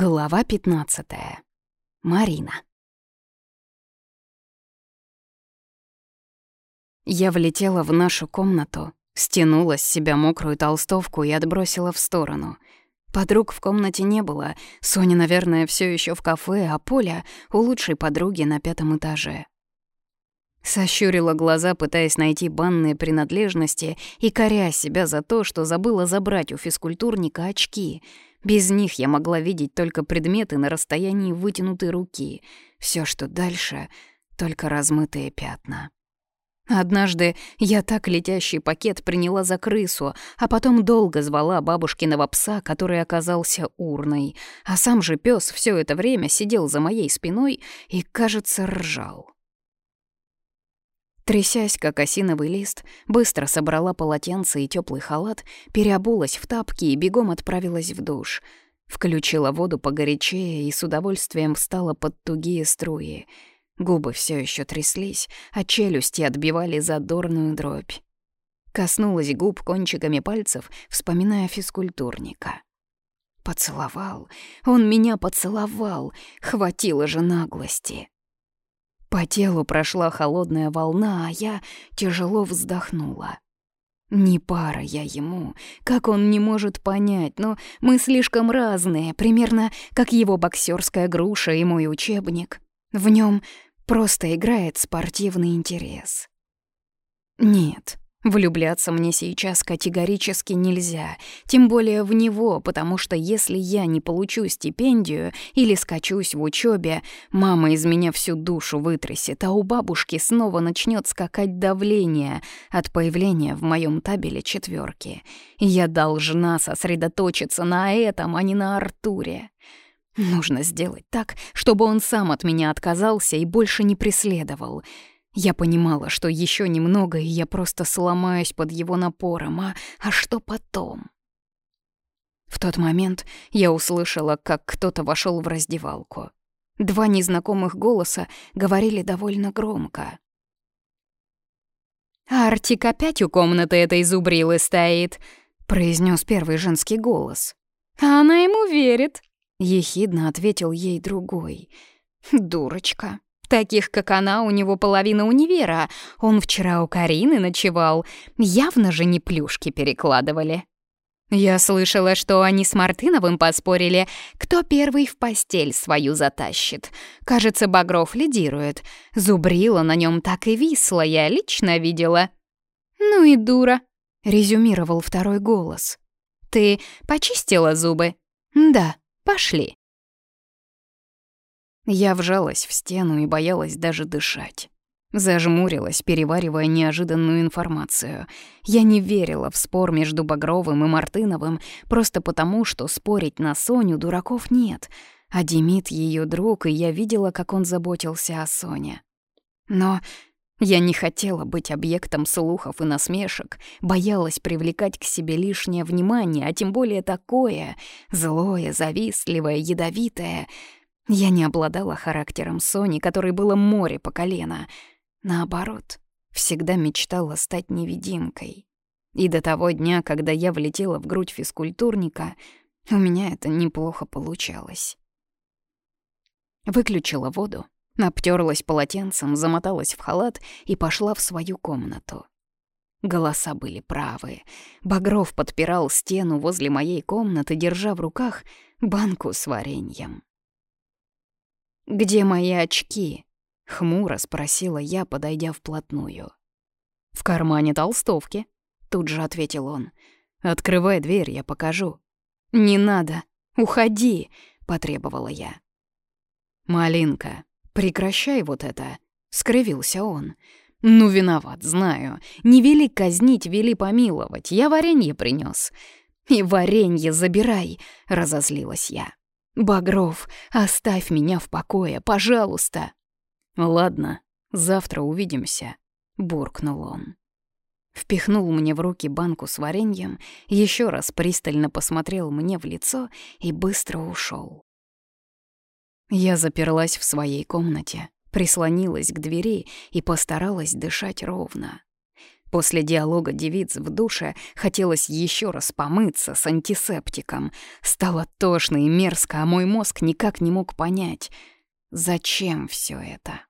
Глава 15. Марина. Я влетела в нашу комнату, стянула с себя мокрую толстовку и отбросила в сторону. Подруг в комнате не было, Соня, наверное, все еще в кафе, а Поля — у лучшей подруги на пятом этаже. Сощурила глаза, пытаясь найти банные принадлежности и коря себя за то, что забыла забрать у физкультурника очки — без них я могла видеть только предметы на расстоянии вытянутой руки. Все, что дальше — только размытые пятна. Однажды я так летящий пакет приняла за крысу, а потом долго звала бабушкиного пса, который оказался урной, а сам же пес все это время сидел за моей спиной и, кажется, ржал. Трясясь, как осиновый лист, быстро собрала полотенце и теплый халат, переобулась в тапки и бегом отправилась в душ. Включила воду погорячее и с удовольствием встала под тугие струи. Губы все еще тряслись, а челюсти отбивали задорную дробь. Коснулась губ кончиками пальцев, вспоминая физкультурника. Поцеловал. Он меня поцеловал. Хватило же наглости. По телу прошла холодная волна, а я тяжело вздохнула. Не пара я ему, как он не может понять, но мы слишком разные, примерно как его боксерская груша и мой учебник. В нем просто играет спортивный интерес. Нет, Влюбляться мне сейчас категорически нельзя, тем более в него, потому что если я не получу стипендию или скачусь в учебе, мама из меня всю душу вытрясет, а у бабушки снова начнет скакать давление от появления в моем табеле четверки. Я должна сосредоточиться на этом, а не на Артуре. Нужно сделать так, чтобы он сам от меня отказался и больше не преследовал — я понимала, что еще немного, и я просто сломаюсь под его напором. А, а что потом? В тот момент я услышала, как кто-то вошел в раздевалку. Два незнакомых голоса говорили довольно громко. «Артик опять у комнаты этой зубрилы стоит», — произнес первый женский голос. «А она ему верит», — ехидно ответил ей другой. «Дурочка». Таких, как она, у него половина универа. Он вчера у Карины ночевал. Явно же не плюшки перекладывали. Я слышала, что они с Мартыновым поспорили, кто первый в постель свою затащит. Кажется, Багров лидирует. Зубрила на нем так и висла, я лично видела. «Ну и дура», — резюмировал второй голос. «Ты почистила зубы?» «Да, пошли». Я вжалась в стену и боялась даже дышать. Зажмурилась, переваривая неожиданную информацию. Я не верила в спор между Багровым и Мартыновым просто потому, что спорить на Соню дураков нет. А Демид — ее друг, и я видела, как он заботился о Соне. Но я не хотела быть объектом слухов и насмешек, боялась привлекать к себе лишнее внимание, а тем более такое — злое, завистливое, ядовитое — я не обладала характером Сони, которой было море по колено. Наоборот, всегда мечтала стать невидимкой. И до того дня, когда я влетела в грудь физкультурника, у меня это неплохо получалось. Выключила воду, обтерлась полотенцем, замоталась в халат и пошла в свою комнату. Голоса были правы. Багров подпирал стену возле моей комнаты, держа в руках банку с вареньем. «Где мои очки?» — хмуро спросила я, подойдя вплотную. «В кармане толстовки», — тут же ответил он. «Открывай дверь, я покажу». «Не надо, уходи», — потребовала я. «Малинка, прекращай вот это», — скривился он. «Ну, виноват, знаю. Не вели казнить, вели помиловать. Я варенье принёс». «И варенье забирай», — разозлилась я. «Багров, оставь меня в покое, пожалуйста!» «Ладно, завтра увидимся», — буркнул он. Впихнул мне в руки банку с вареньем, еще раз пристально посмотрел мне в лицо и быстро ушел. Я заперлась в своей комнате, прислонилась к двери и постаралась дышать ровно. После диалога девиц в душе хотелось еще раз помыться с антисептиком. Стало тошно и мерзко, а мой мозг никак не мог понять, зачем все это.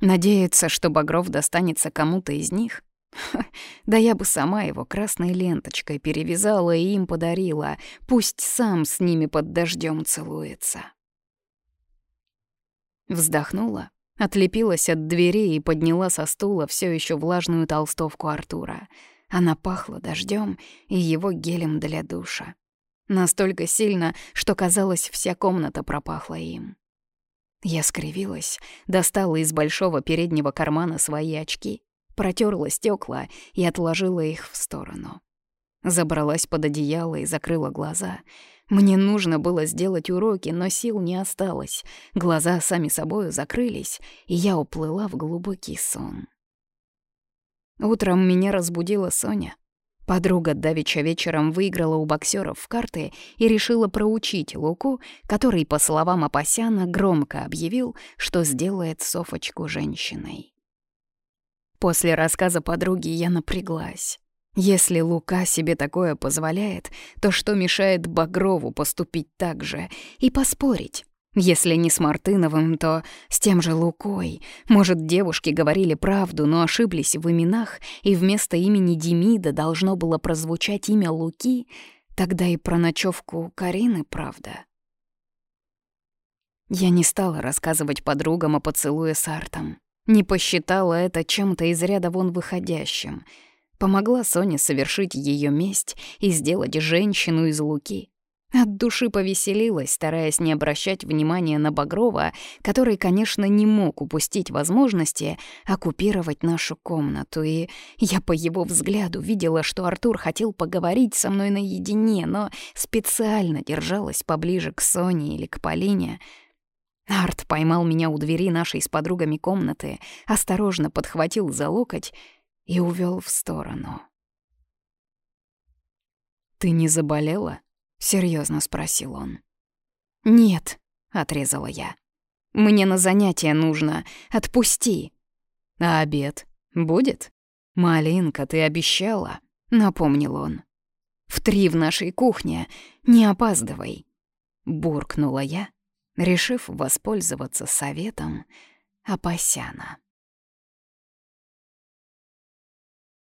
Надеяться, что Багров достанется кому-то из них? Ха, да я бы сама его красной ленточкой перевязала и им подарила. Пусть сам с ними под дождем целуется. Вздохнула, отлепилась от двери и подняла со стула все еще влажную толстовку Артура. Она пахла дождем и его гелем для душа. Настолько сильно, что, казалось, вся комната пропахла им. Я скривилась, достала из большого переднего кармана свои очки, протерла стекла и отложила их в сторону. Забралась под одеяло и закрыла глаза. Мне нужно было сделать уроки, но сил не осталось. Глаза сами собою закрылись, и я уплыла в глубокий сон. Утром меня разбудила Соня. Подруга давеча вечером выиграла у боксеров в карты и решила проучить Луку, который, по словам Апасяна, громко объявил, что сделает Софочку женщиной. После рассказа подруги я напряглась. Если Лука себе такое позволяет, то что мешает Багрову поступить так же и поспорить? Если не с Мартыновым, то с тем же Лукой. Может, девушки говорили правду, но ошиблись в именах, и вместо имени Демида должно было прозвучать имя Луки, тогда и про ночевку Карины правда. Я не стала рассказывать подругам о поцелуе с Артом. Не посчитала это чем-то из ряда вон выходящим. Помогла Соне совершить ее месть и сделать женщину из Луки. От души повеселилась, стараясь не обращать внимания на Багрова, который, конечно, не мог упустить возможности оккупировать нашу комнату, и я по его взгляду видела, что Артур хотел поговорить со мной наедине, но специально держалась поближе к Соне или к Полине. Арт поймал меня у двери нашей с подругами комнаты, осторожно подхватил за локоть и увел в сторону. «Ты не заболела?» — серьезно спросил он. «Нет», — отрезала я. «Мне на занятие нужно. Отпусти». «А обед будет?» «Малинка, ты обещала», — напомнил он. «В три в нашей кухне. Не опаздывай», — буркнула я, решив воспользоваться советом Апасяна.